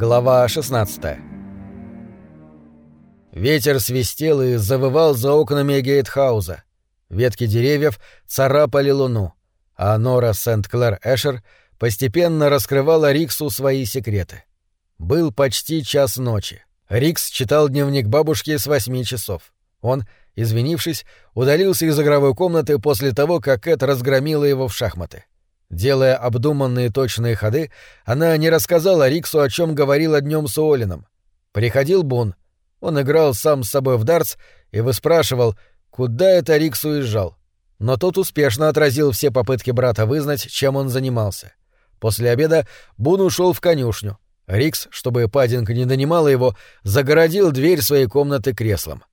Глава 16 Ветер свистел и завывал за окнами гейтхауза. Ветки деревьев царапали луну, а Нора Сент-Клэр-Эшер постепенно раскрывала Риксу свои секреты. Был почти час ночи. Рикс читал дневник бабушки с восьми часов. Он, извинившись, удалился из игровой комнаты после того, как Кэт разгромила его в шахматы. Делая обдуманные точные ходы, она не рассказала Риксу, о чем говорила днем с Уоллином. Приходил Бун. Он играл сам с собой в дартс и выспрашивал, куда это Рикс уезжал. Но тот успешно отразил все попытки брата вызнать, чем он занимался. После обеда Бун ушел в конюшню. Рикс, чтобы Паддинг не донимала его, загородил дверь своей комнаты креслом.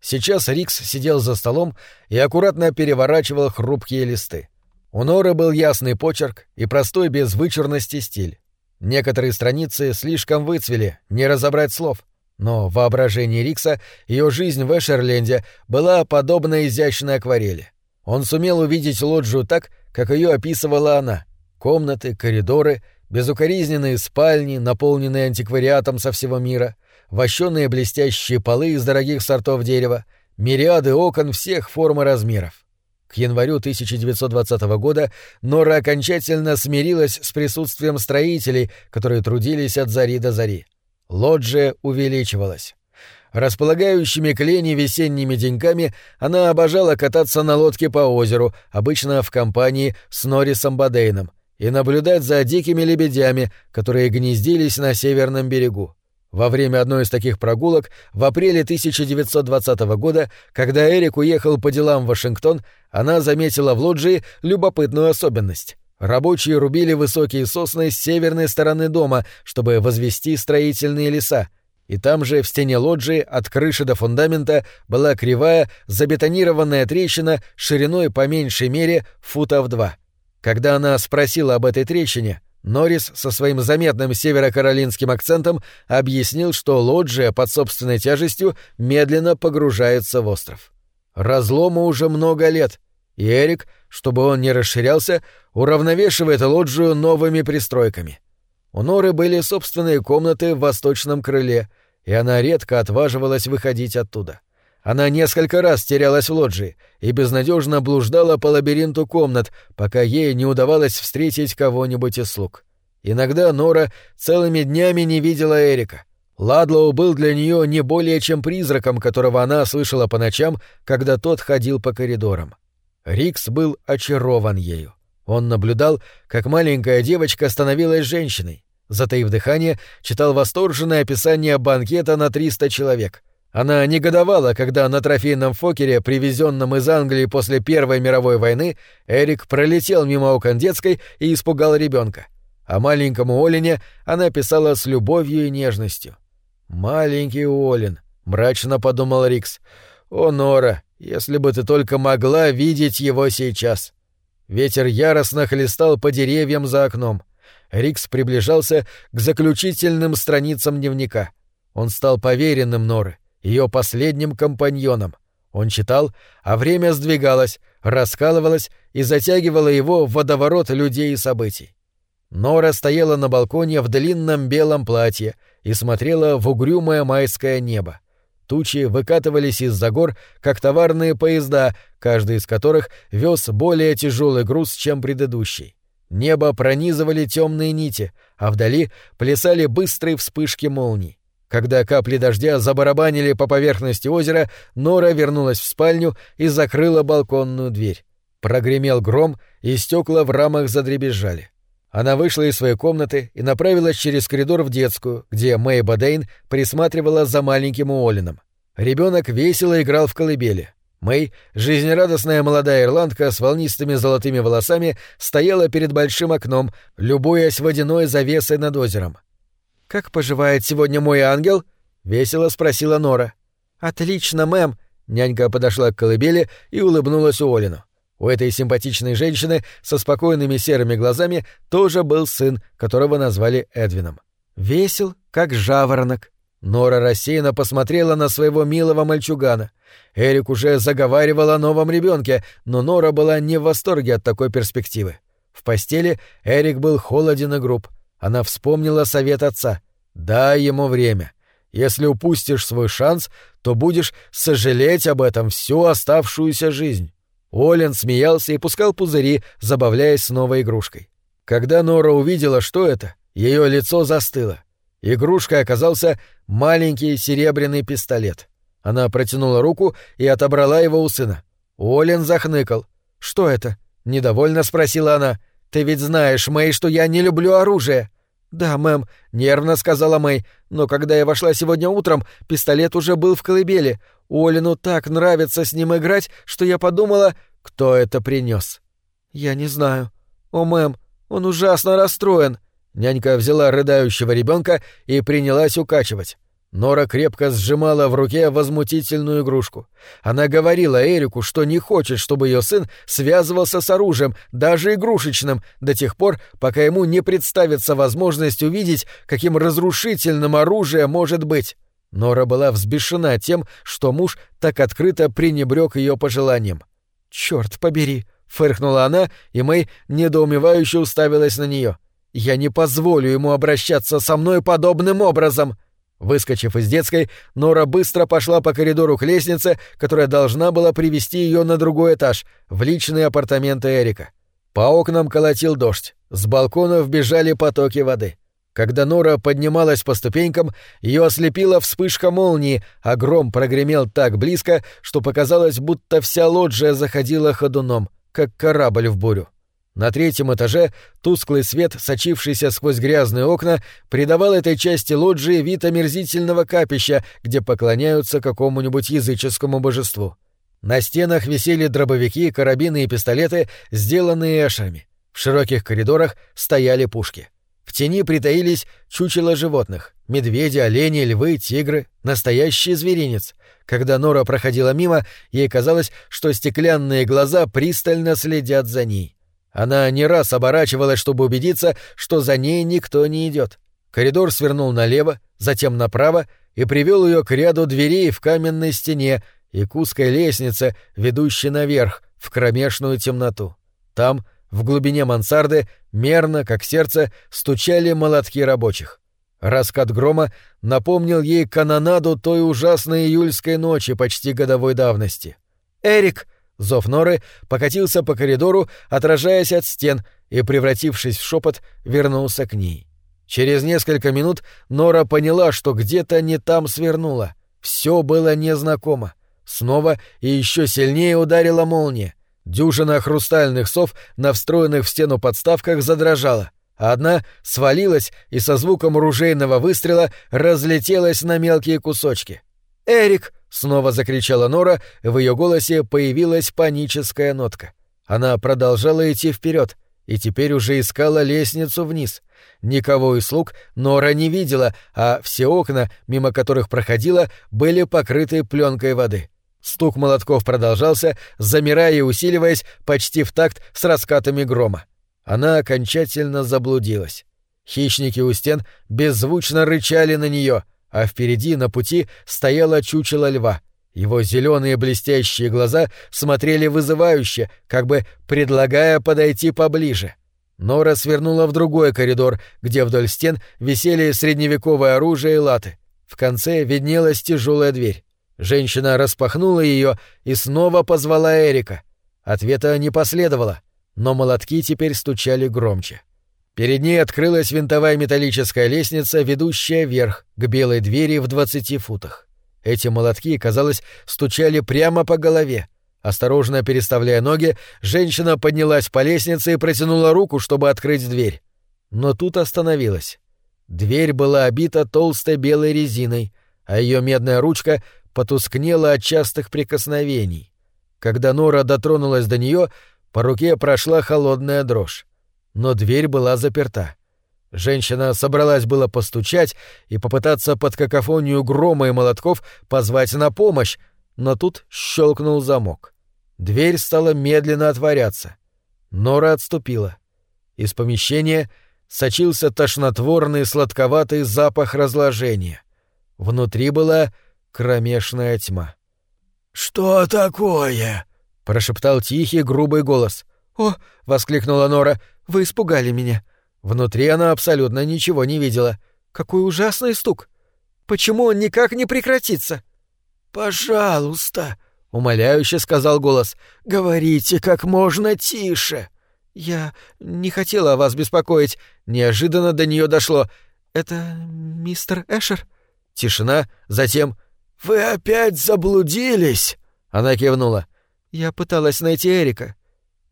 Сейчас Рикс сидел за столом и аккуратно переворачивал хрупкие листы. У Норы был ясный почерк и простой без вычурности стиль. Некоторые страницы слишком выцвели, не разобрать слов. Но в воображении Рикса ее жизнь в Эшерленде была подобна изящной акварели. Он сумел увидеть лоджию так, как ее описывала она. Комнаты, коридоры, безукоризненные спальни, наполненные антиквариатом со всего мира, вощеные блестящие полы из дорогих сортов дерева, мириады окон всех форм и размеров. К январю 1920 года Нора окончательно смирилась с присутствием строителей, которые трудились от зари до зари. Лоджия увеличивалась. Располагающими к лени весенними деньками она обожала кататься на лодке по озеру, обычно в компании с Норрисом Бадейном, и наблюдать за дикими лебедями, которые гнездились на северном берегу. Во время одной из таких прогулок в апреле 1920 года, когда Эрик уехал по делам в Вашингтон, она заметила в лоджии любопытную особенность. Рабочие рубили высокие сосны с северной стороны дома, чтобы возвести строительные леса, и там же в стене лоджии от крыши до фундамента была кривая забетонированная трещина шириной по меньшей мере футов два. Когда она спросила об этой трещине, Норрис со своим заметным северокаролинским акцентом объяснил, что лоджия под собственной тяжестью медленно погружается в остров. Разлому уже много лет, и Эрик, чтобы он не расширялся, уравновешивает лоджию новыми пристройками. У Норы были собственные комнаты в восточном крыле, и она редко отваживалась выходить оттуда. — она несколько раз терялась в лоджии и безнадежно блуждала по лабиринту комнат, пока ей не удавалось встретить кого-нибудь из слуг. Иногда Нора целыми днями не видела Эрика. Ладлоу был для нее не более чем призраком, которого она слышала по ночам, когда тот ходил по коридорам. Рикс был очарован ею. Он наблюдал, как маленькая девочка становилась женщиной. Затаив дыхание, читал восторженное описание банкета на 300 человек — она негодовала, когда на трофейном Фокере, привезенном из Англии после Первой мировой войны, Эрик пролетел мимо окон детской и испугал ребенка. А маленькому Олине она писала с любовью и нежностью. «Маленький Олин», — мрачно подумал Рикс. «О, Нора, если бы ты только могла видеть его сейчас!» Ветер яростно хлестал по деревьям за окном. Рикс приближался к заключительным страницам дневника. Он стал поверенным Норы ее последним компаньоном. Он читал, а время сдвигалось, раскалывалось и затягивало его в водоворот людей и событий. Нора стояла на балконе в длинном белом платье и смотрела в угрюмое майское небо. Тучи выкатывались из-за гор, как товарные поезда, каждый из которых вез более тяжелый груз, чем предыдущий. Небо пронизывали темные нити, а вдали плясали быстрые вспышки молний. Когда капли дождя забарабанили по поверхности озера, Нора вернулась в спальню и закрыла балконную дверь. Прогремел гром, и стекла в рамах задребезжали. Она вышла из своей комнаты и направилась через коридор в детскую, где Мэй Бадейн присматривала за маленьким Уоллином. Ребенок весело играл в колыбели. Мэй, жизнерадостная молодая ирландка с волнистыми золотыми волосами, стояла перед большим окном, любуясь водяной завесой над озером. «Как поживает сегодня мой ангел?» — весело спросила Нора. «Отлично, мэм!» — нянька подошла к колыбели и улыбнулась Уоллину. У этой симпатичной женщины со спокойными серыми глазами тоже был сын, которого назвали Эдвином. «Весел, как жаворонок». Нора рассеянно посмотрела на своего милого мальчугана. Эрик уже заговаривал о новом ребенке, но Нора была не в восторге от такой перспективы. В постели Эрик был холоден и груб — она вспомнила совет отца. Дай ему время. Если упустишь свой шанс, то будешь сожалеть об этом всю оставшуюся жизнь. Олен смеялся и пускал пузыри, забавляясь с новой игрушкой. Когда Нора увидела, что это, ее лицо застыло. Игрушкой оказался маленький серебряный пистолет. Она протянула руку и отобрала его у сына. Олен захныкал. «Что это?» — недовольно спросила она. «Ты ведь знаешь, Мэй, что я не люблю оружие». «Да, мэм», — нервно сказала Мэй, «но когда я вошла сегодня утром, пистолет уже был в колыбели. Олину так нравится с ним играть, что я подумала, кто это принес. «Я не знаю. О, мэм, он ужасно расстроен». Нянька взяла рыдающего ребенка и принялась укачивать. Нора крепко сжимала в руке возмутительную игрушку. Она говорила Эрику, что не хочет, чтобы ее сын связывался с оружием, даже игрушечным, до тех пор, пока ему не представится возможность увидеть, каким разрушительным оружие может быть. Нора была взбешена тем, что муж так открыто пренебрег ее пожеланиям. «Черт побери!» — фыркнула она, и Мэй недоумевающе уставилась на нее. «Я не позволю ему обращаться со мной подобным образом!» Выскочив из детской, Нора быстро пошла по коридору к лестнице, которая должна была привести ее на другой этаж, в личные апартаменты Эрика. По окнам колотил дождь, с балконов бежали потоки воды. Когда Нора поднималась по ступенькам, ее ослепила вспышка молнии, а гром прогремел так близко, что показалось, будто вся лоджия заходила ходуном, как корабль в бурю. На третьем этаже тусклый свет, сочившийся сквозь грязные окна, придавал этой части лоджии вид омерзительного капища, где поклоняются какому-нибудь языческому божеству. На стенах висели дробовики, карабины и пистолеты, сделанные эшами. В широких коридорах стояли пушки. В тени притаились чучела животных — медведи, олени, львы, тигры, настоящий зверинец. Когда Нора проходила мимо, ей казалось, что стеклянные глаза пристально следят за ней. Она не раз оборачивалась, чтобы убедиться, что за ней никто не идет. Коридор свернул налево, затем направо и привел ее к ряду дверей в каменной стене и к узкой лестнице, ведущей наверх, в кромешную темноту. Там, в глубине мансарды, мерно, как сердце, стучали молотки рабочих. Раскат грома напомнил ей канонаду той ужасной июльской ночи почти годовой давности. «Эрик!» Зов Норы покатился по коридору, отражаясь от стен, и, превратившись в шепот, вернулся к ней. Через несколько минут Нора поняла, что где-то не там свернула. Все было незнакомо. Снова и еще сильнее ударила молния. Дюжина хрустальных сов на встроенных в стену подставках задрожала, одна свалилась и со звуком ружейного выстрела разлетелась на мелкие кусочки. «Эрик!» Снова закричала Нора, в ее голосе появилась паническая нотка. Она продолжала идти вперед и теперь уже искала лестницу вниз. Никого из слуг Нора не видела, а все окна, мимо которых проходила, были покрыты пленкой воды. Стук молотков продолжался, замирая и усиливаясь почти в такт с раскатами грома. Она окончательно заблудилась. Хищники у стен беззвучно рычали на нее — а впереди на пути стояло чучело льва. Его зеленые блестящие глаза смотрели вызывающе, как бы предлагая подойти поближе. Нора свернула в другой коридор, где вдоль стен висели средневековое оружие и латы. В конце виднелась тяжелая дверь. Женщина распахнула ее и снова позвала Эрика. Ответа не последовало, но молотки теперь стучали громче. Перед ней открылась винтовая металлическая лестница, ведущая вверх, к белой двери в двадцати футах. Эти молотки, казалось, стучали прямо по голове. Осторожно переставляя ноги, женщина поднялась по лестнице и протянула руку, чтобы открыть дверь. Но тут остановилась. Дверь была обита толстой белой резиной, а ее медная ручка потускнела от частых прикосновений. Когда Нора дотронулась до нее, по руке прошла холодная дрожь но дверь была заперта. Женщина собралась было постучать и попытаться под какофонию грома и молотков позвать на помощь, но тут щелкнул замок. Дверь стала медленно отворяться. Нора отступила. Из помещения сочился тошнотворный сладковатый запах разложения. Внутри была кромешная тьма. «Что такое?» — прошептал тихий грубый голос. «О!» — воскликнула Нора. Вы испугали меня». Внутри она абсолютно ничего не видела. Какой ужасный стук! Почему он никак не прекратится?» «Пожалуйста», — умоляюще сказал голос, — «говорите как можно тише». «Я не хотела вас беспокоить. Неожиданно до нее дошло. Это мистер Эшер?» Тишина, затем «Вы опять заблудились?» Она кивнула. «Я пыталась найти Эрика».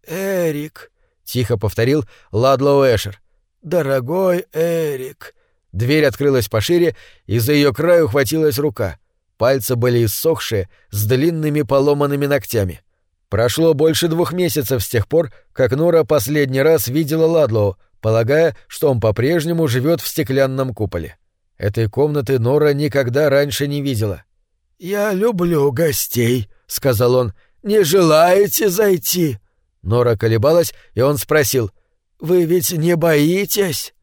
«Эрик», — тихо повторил Ладлоу Эшер. «Дорогой Эрик». Дверь открылась пошире, и за ее край ухватилась рука. Пальцы были иссохшие, с длинными поломанными ногтями. Прошло больше двух месяцев с тех пор, как Нора последний раз видела Ладлоу, полагая, что он по-прежнему живет в стеклянном куполе. Этой комнаты Нора никогда раньше не видела. «Я люблю гостей», — сказал он. «Не желаете зайти?» Нора колебалась, и он спросил. «Вы ведь не боитесь?»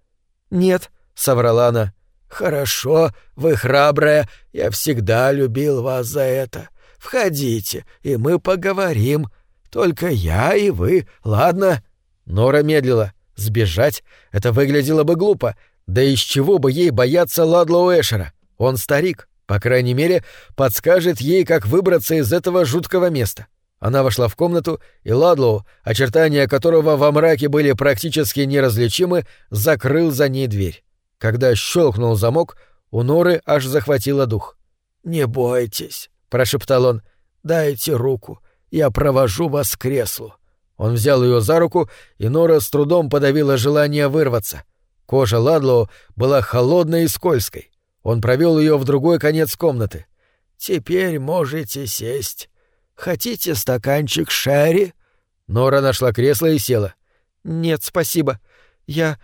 «Нет», — соврала она. «Хорошо, вы храбрая, я всегда любил вас за это. Входите, и мы поговорим. Только я и вы, ладно?» Нора медлила. Сбежать — это выглядело бы глупо. Да из чего бы ей бояться Ладлоу Эшера? Он старик, по крайней мере, подскажет ей, как выбраться из этого жуткого места. Она вошла в комнату, и Ладлоу, очертания которого во мраке были практически неразличимы, закрыл за ней дверь. Когда щелкнул замок, у Норы аж захватило дух. «Не бойтесь», — прошептал он. «Дайте руку, я провожу вас к креслу». Он взял ее за руку, и Нора с трудом подавила желание вырваться. Кожа Ладлоу была холодной и скользкой. Он провел ее в другой конец комнаты. «Теперь можете сесть. Хотите стаканчик шарри?» Нора нашла кресло и села. «Нет, спасибо. Я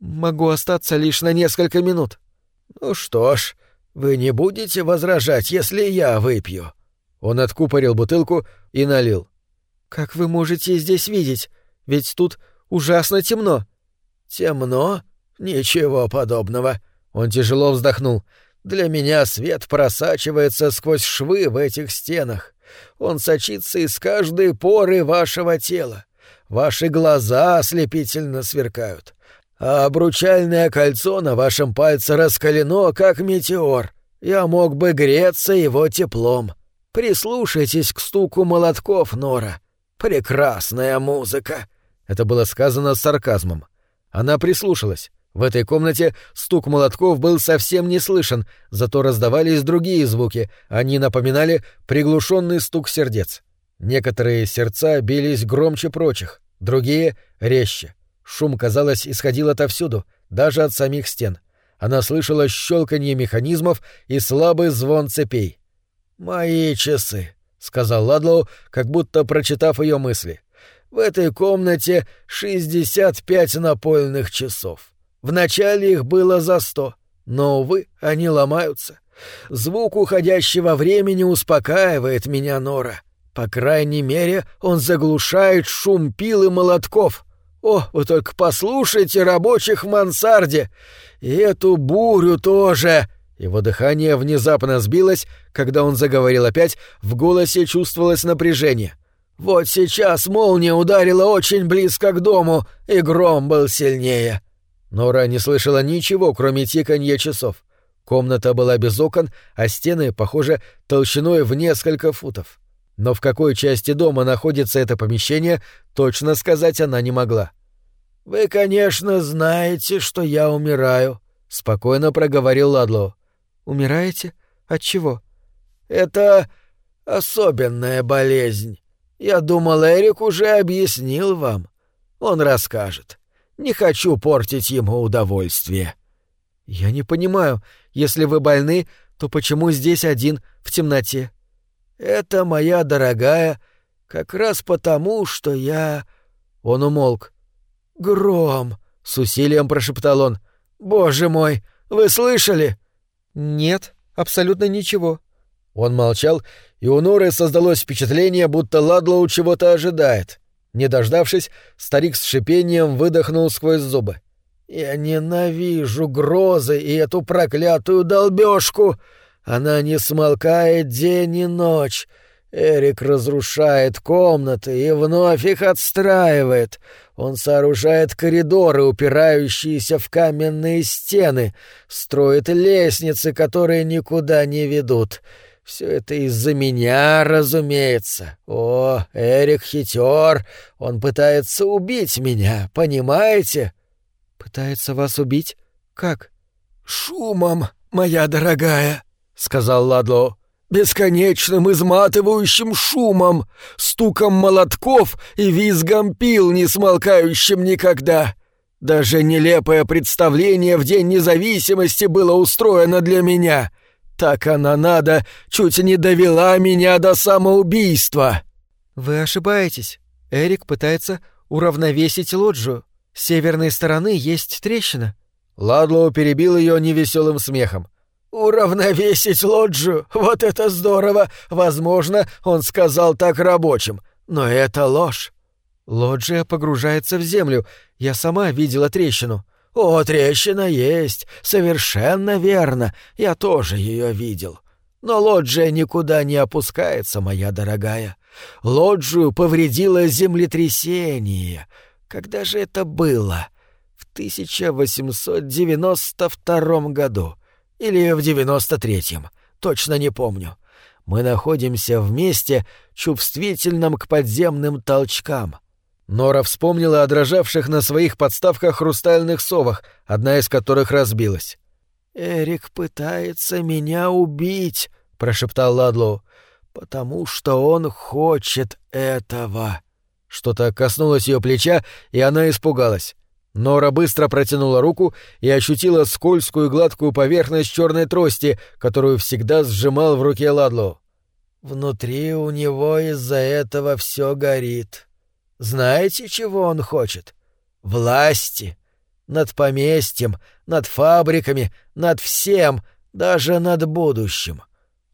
могу остаться лишь на несколько минут». «Ну что ж, вы не будете возражать, если я выпью?» Он откупорил бутылку и налил. «Как вы можете здесь видеть? Ведь тут ужасно темно». «Темно? Ничего подобного. Он тяжело вздохнул. «Для меня свет просачивается сквозь швы в этих стенах. Он сочится из каждой поры вашего тела. Ваши глаза ослепительно сверкают. А обручальное кольцо на вашем пальце раскалено, как метеор. Я мог бы греться его теплом. Прислушайтесь к стуку молотков, Нора. Прекрасная музыка!» Это было сказано с сарказмом. Она прислушалась. В этой комнате стук молотков был совсем не слышен, зато раздавались другие звуки, они напоминали приглушенный стук сердец. Некоторые сердца бились громче прочих, другие — резче. Шум, казалось, исходил отовсюду, даже от самих стен. Она слышала щелканье механизмов и слабый звон цепей. «Мои часы», — сказал Ладлоу, как будто прочитав ее мысли. «В этой комнате 65 напольных часов. Вначале их было за сто, но, увы, они ломаются. Звук уходящего времени успокаивает меня, Нора. По крайней мере, он заглушает шум пил и молотков. О, вы только послушайте рабочих в мансарде! И эту бурю тоже!» Его дыхание внезапно сбилось, когда он заговорил опять, в голосе чувствовалось напряжение. «Вот сейчас молния ударила очень близко к дому, и гром был сильнее. Нора не слышала ничего, кроме тиканья часов. Комната была без окон, а стены, похоже, толщиной в несколько футов. Но в какой части дома находится это помещение, точно сказать она не могла. «Вы, конечно, знаете, что я умираю», — спокойно проговорил Ладло. «Умираете? От чего?» «Это особенная болезнь. Я думал, Эрик уже объяснил вам. Он расскажет. Не хочу портить ему удовольствие». «Я не понимаю, если вы больны, то почему здесь один, в темноте?» «Это, моя дорогая, как раз потому, что я...» Он умолк. «Гром!» — с усилием прошептал он. «Боже мой, вы слышали?» «Нет, абсолютно ничего». Он молчал, и у Норы создалось впечатление, будто Ладлоу чего-то ожидает. Не дождавшись, старик с шипением выдохнул сквозь зубы. «Я ненавижу грозы и эту проклятую долбёжку! Она не смолкает день и ночь. Эрик разрушает комнаты и вновь их отстраивает. Он сооружает коридоры, упирающиеся в каменные стены, строит лестницы, которые никуда не ведут. Все это из-за меня, разумеется. О, Эрик хитер, он пытается убить меня, понимаете? Пытается вас убить? Как? Шумом, моя дорогая, сказал Ладло бесконечным изматывающим шумом, стуком молотков и визгом пил, не смолкающим никогда. Даже нелепое представление в День независимости было устроено для меня. Так она надо чуть не довела меня до самоубийства. Вы ошибаетесь. Эрик пытается уравновесить лоджию. С северной стороны есть трещина. Ладлоу перебил ее невеселым смехом. «Уравновесить лоджию? Вот это здорово! Возможно, он сказал так рабочим. Но это ложь». «Лоджия погружается в землю. Я сама видела трещину». «О, трещина есть. Совершенно верно. Я тоже ее видел. Но лоджия никуда не опускается, моя дорогая. Лоджию повредило землетрясение. Когда же это было? В 1892 году или в девяносто третьем, точно не помню. Мы находимся вместе, чувствительном к подземным толчкам. Нора вспомнила о дрожавших на своих подставках хрустальных совах, одна из которых разбилась. «Эрик пытается меня убить», — прошептал Ладлоу, — «потому что он хочет этого». Что-то коснулось ее плеча, и она испугалась. Нора быстро протянула руку и ощутила скользкую гладкую поверхность черной трости, которую всегда сжимал в руке Ладло. «Внутри у него из-за этого все горит. Знаете, чего он хочет? Власти. Над поместьем, над фабриками, над всем, даже над будущим.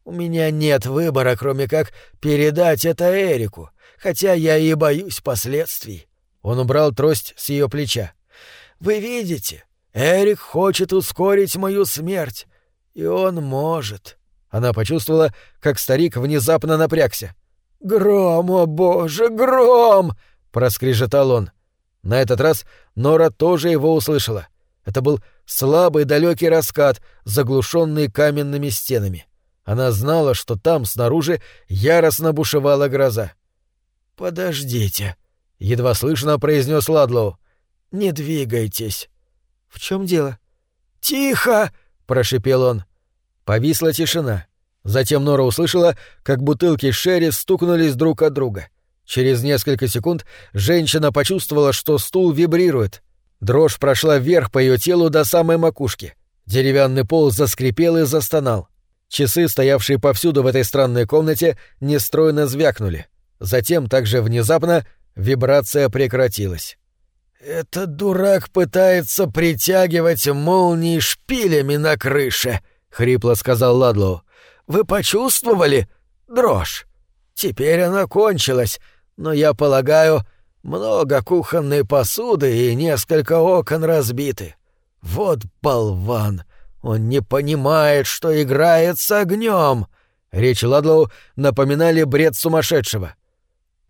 У меня нет выбора, кроме как передать это Эрику, хотя я и боюсь последствий». Он убрал трость с ее плеча. Вы видите, Эрик хочет ускорить мою смерть, и он может. Она почувствовала, как старик внезапно напрягся. «Гром, о боже, гром!» — проскрежетал он. На этот раз Нора тоже его услышала. Это был слабый далекий раскат, заглушенный каменными стенами. Она знала, что там, снаружи, яростно бушевала гроза. «Подождите», — едва слышно произнес Ладлоу. Не двигайтесь. В чем дело? Тихо! прошепел он. Повисла тишина. Затем Нора услышала, как бутылки Шерри стукнулись друг от друга. Через несколько секунд женщина почувствовала, что стул вибрирует. Дрожь прошла вверх по ее телу до самой макушки. Деревянный пол заскрипел и застонал. Часы, стоявшие повсюду в этой странной комнате, нестройно звякнули. Затем, также внезапно, вибрация прекратилась. «Этот дурак пытается притягивать молнии шпилями на крыше», — хрипло сказал Ладлоу. «Вы почувствовали? Дрожь. Теперь она кончилась, но, я полагаю, много кухонной посуды и несколько окон разбиты. Вот болван! Он не понимает, что играет с огнем!» Речь Ладлоу напоминали бред сумасшедшего.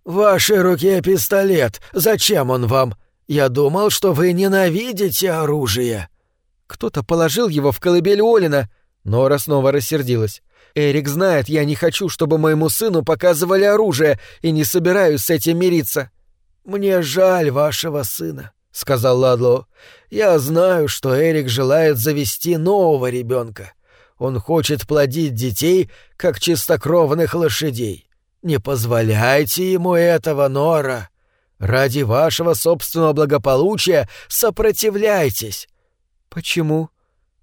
«В вашей руке пистолет. Зачем он вам?» Я думал, что вы ненавидите оружие. Кто-то положил его в колыбель Олина. Нора снова рассердилась. Эрик знает, я не хочу, чтобы моему сыну показывали оружие, и не собираюсь с этим мириться. Мне жаль вашего сына, сказал Ладло. Я знаю, что Эрик желает завести нового ребенка. Он хочет плодить детей, как чистокровных лошадей. Не позволяйте ему этого, Нора. Ради вашего собственного благополучия сопротивляйтесь. Почему?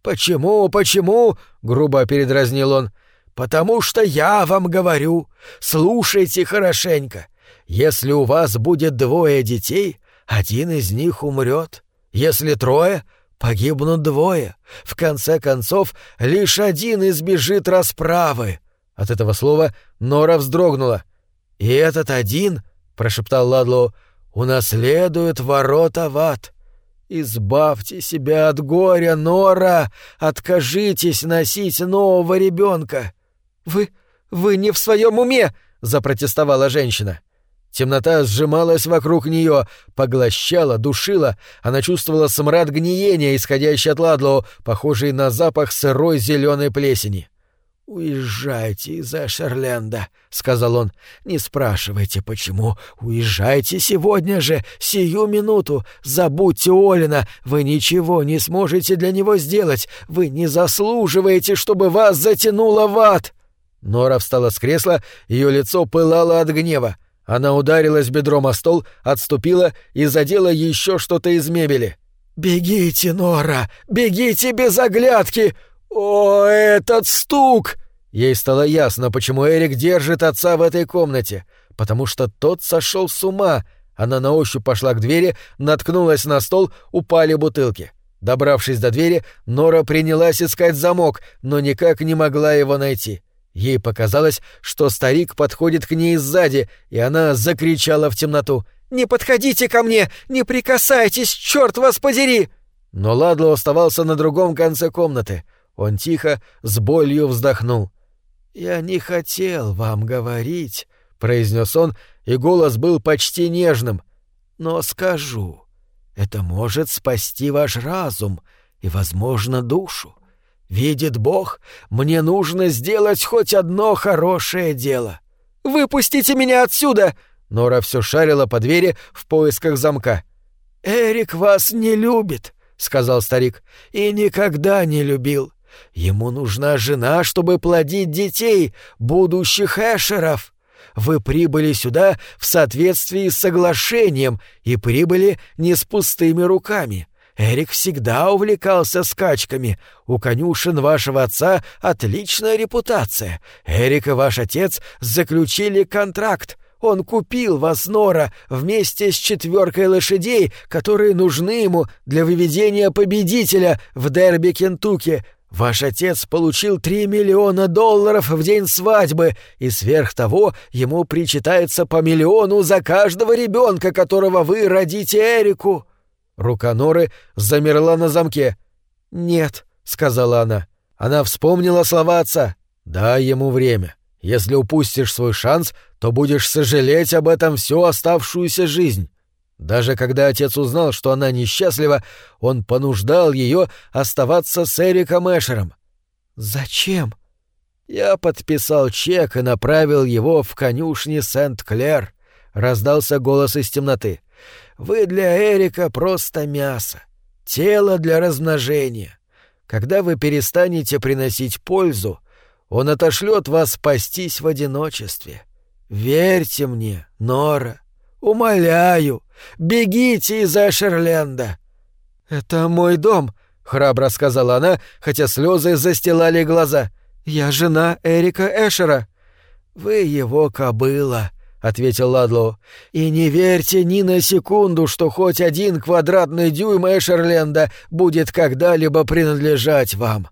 Почему, почему? грубо передразнил он. Потому что я вам говорю, слушайте хорошенько. Если у вас будет двое детей, один из них умрет. Если трое, погибнут двое. В конце концов, лишь один избежит расправы. От этого слова Нора вздрогнула. И этот один, прошептал Ладлоу, унаследует ворота в ад. Избавьте себя от горя, Нора, откажитесь носить нового ребенка. Вы, вы не в своем уме, — запротестовала женщина. Темнота сжималась вокруг нее, поглощала, душила. Она чувствовала смрад гниения, исходящий от Ладлоу, похожий на запах сырой зеленой плесени. «Уезжайте из Эшерленда», — сказал он. «Не спрашивайте, почему. Уезжайте сегодня же, сию минуту. Забудьте Олина. Вы ничего не сможете для него сделать. Вы не заслуживаете, чтобы вас затянуло в ад». Нора встала с кресла, ее лицо пылало от гнева. Она ударилась бедром о стол, отступила и задела еще что-то из мебели. «Бегите, Нора! Бегите без оглядки! «О, этот стук!» Ей стало ясно, почему Эрик держит отца в этой комнате. Потому что тот сошел с ума. Она на ощупь пошла к двери, наткнулась на стол, упали бутылки. Добравшись до двери, Нора принялась искать замок, но никак не могла его найти. Ей показалось, что старик подходит к ней сзади, и она закричала в темноту. «Не подходите ко мне! Не прикасайтесь, черт вас подери!» Но Ладло оставался на другом конце комнаты — он тихо, с болью вздохнул. «Я не хотел вам говорить», — произнес он, и голос был почти нежным. «Но скажу, это может спасти ваш разум и, возможно, душу. Видит Бог, мне нужно сделать хоть одно хорошее дело». «Выпустите меня отсюда!» Нора все шарила по двери в поисках замка. «Эрик вас не любит», — сказал старик, — «и никогда не любил. Ему нужна жена, чтобы плодить детей, будущих эшеров. Вы прибыли сюда в соответствии с соглашением и прибыли не с пустыми руками. Эрик всегда увлекался скачками. У конюшен вашего отца отличная репутация. Эрик и ваш отец заключили контракт. Он купил вас, Нора, вместе с четверкой лошадей, которые нужны ему для выведения победителя в дерби Кентукки, Ваш отец получил три миллиона долларов в день свадьбы, и сверх того ему причитается по миллиону за каждого ребенка, которого вы родите Эрику». Рука Норы замерла на замке. «Нет», — сказала она. Она вспомнила слова отца. «Дай ему время. Если упустишь свой шанс, то будешь сожалеть об этом всю оставшуюся жизнь. Даже когда отец узнал, что она несчастлива, он понуждал ее оставаться с Эриком Эшером. «Зачем?» «Я подписал чек и направил его в конюшни Сент-Клер», — раздался голос из темноты. «Вы для Эрика просто мясо, тело для размножения. Когда вы перестанете приносить пользу, он отошлет вас спастись в одиночестве. Верьте мне, Нора». Умоляю, бегите из Эшерленда!» «Это мой дом», — храбро сказала она, хотя слезы застилали глаза. «Я жена Эрика Эшера». «Вы его кобыла», — ответил Ладлоу. «И не верьте ни на секунду, что хоть один квадратный дюйм Эшерленда будет когда-либо принадлежать вам».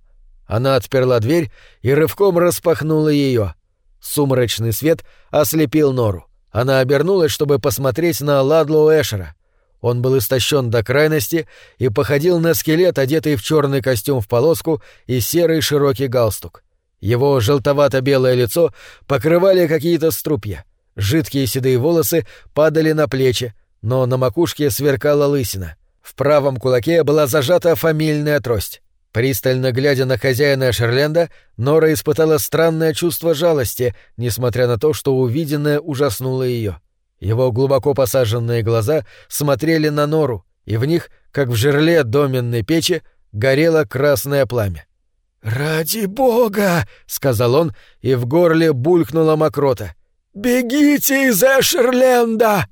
Она отперла дверь и рывком распахнула ее. Сумрачный свет ослепил нору. Она обернулась, чтобы посмотреть на Ладлоу Эшера. Он был истощен до крайности и походил на скелет, одетый в черный костюм в полоску и серый широкий галстук. Его желтовато-белое лицо покрывали какие-то струпья. Жидкие седые волосы падали на плечи, но на макушке сверкала лысина. В правом кулаке была зажата фамильная трость. Пристально глядя на хозяина Шерленда, Нора испытала странное чувство жалости, несмотря на то, что увиденное ужаснуло ее. Его глубоко посаженные глаза смотрели на Нору, и в них, как в жерле доменной печи, горело красное пламя. «Ради бога!» — сказал он, и в горле булькнула мокрота. «Бегите из Эшерленда!»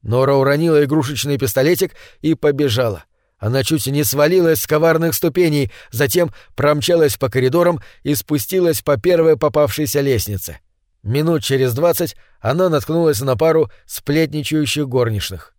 Нора уронила игрушечный пистолетик и побежала. Она чуть не свалилась с коварных ступеней, затем промчалась по коридорам и спустилась по первой попавшейся лестнице. Минут через двадцать она наткнулась на пару сплетничающих горничных.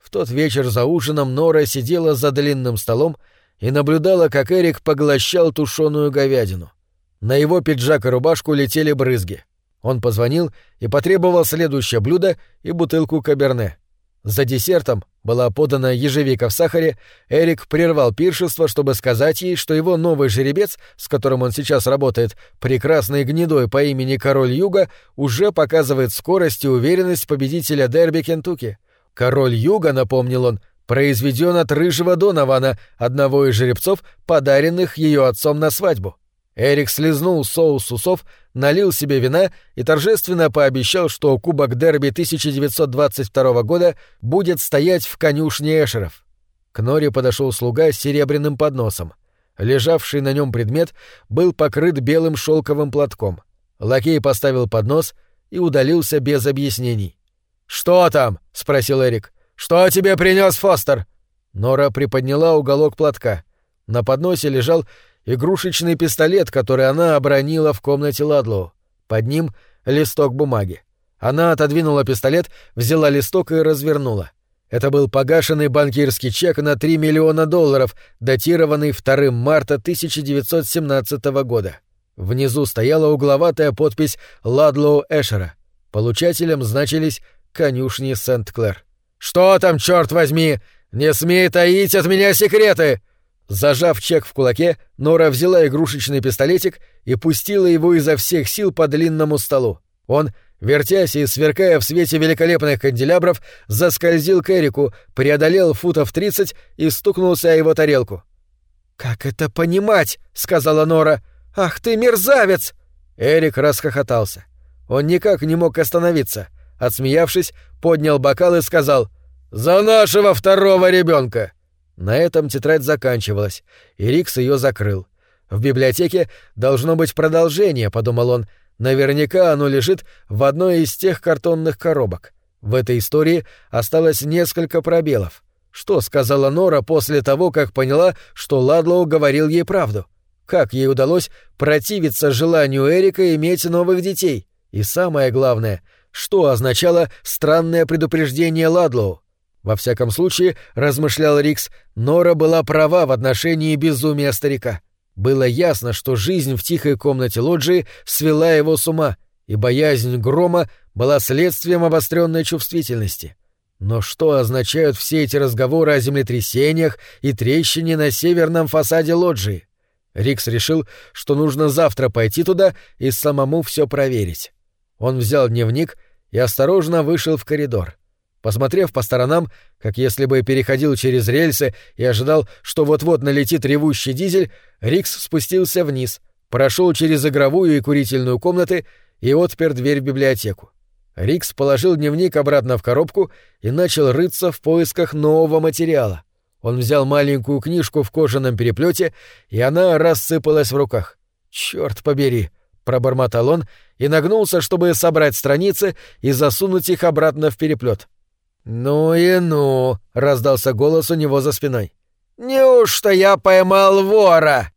В тот вечер за ужином Нора сидела за длинным столом и наблюдала, как Эрик поглощал тушеную говядину. На его пиджак и рубашку летели брызги. Он позвонил и потребовал следующее блюдо и бутылку каберне. За десертом была подана ежевика в сахаре, Эрик прервал пиршество, чтобы сказать ей, что его новый жеребец, с которым он сейчас работает, прекрасный гнедой по имени Король Юга, уже показывает скорость и уверенность победителя дерби Кентукки. Король Юга, напомнил он, произведен от рыжего Донована, одного из жеребцов, подаренных ее отцом на свадьбу. Эрик слезнул соус усов, налил себе вина и торжественно пообещал, что Кубок Дерби 1922 года будет стоять в конюшне Эшеров. К Норе подошел слуга с серебряным подносом. Лежавший на нем предмет был покрыт белым шелковым платком. Лакей поставил поднос и удалился без объяснений. «Что там?» — спросил Эрик. «Что тебе принес Фостер?» Нора приподняла уголок платка. На подносе лежал игрушечный пистолет, который она обронила в комнате Ладлоу. Под ним листок бумаги. Она отодвинула пистолет, взяла листок и развернула. Это был погашенный банкирский чек на 3 миллиона долларов, датированный 2 марта 1917 года. Внизу стояла угловатая подпись «Ладлоу Эшера». Получателем значились конюшни Сент-Клэр. «Что там, черт возьми? Не смей таить от меня секреты!» Зажав чек в кулаке, Нора взяла игрушечный пистолетик и пустила его изо всех сил по длинному столу. Он, вертясь и сверкая в свете великолепных канделябров, заскользил к Эрику, преодолел футов тридцать и стукнулся о его тарелку. «Как это понимать?» — сказала Нора. «Ах ты мерзавец!» Эрик расхохотался. Он никак не мог остановиться. Отсмеявшись, поднял бокал и сказал «За нашего второго ребенка!» На этом тетрадь заканчивалась, и Рикс ее закрыл. В библиотеке должно быть продолжение, подумал он. Наверняка оно лежит в одной из тех картонных коробок. В этой истории осталось несколько пробелов. Что сказала Нора после того, как поняла, что Ладлоу говорил ей правду? Как ей удалось противиться желанию Эрика иметь новых детей? И самое главное, что означало странное предупреждение Ладлоу? Во всяком случае, размышлял Рикс, Нора была права в отношении безумия старика. Было ясно, что жизнь в тихой комнате лоджии свела его с ума, и боязнь грома была следствием обостренной чувствительности. Но что означают все эти разговоры о землетрясениях и трещине на северном фасаде лоджии? Рикс решил, что нужно завтра пойти туда и самому все проверить. Он взял дневник и осторожно вышел в коридор. Посмотрев по сторонам, как если бы переходил через рельсы и ожидал, что вот-вот налетит ревущий дизель, Рикс спустился вниз, прошел через игровую и курительную комнаты и отпер дверь в библиотеку. Рикс положил дневник обратно в коробку и начал рыться в поисках нового материала. Он взял маленькую книжку в кожаном переплете, и она рассыпалась в руках. «Чёрт побери!» — пробормотал он и нагнулся, чтобы собрать страницы и засунуть их обратно в переплет. «Ну и ну!» — раздался голос у него за спиной. «Неужто я поймал вора?»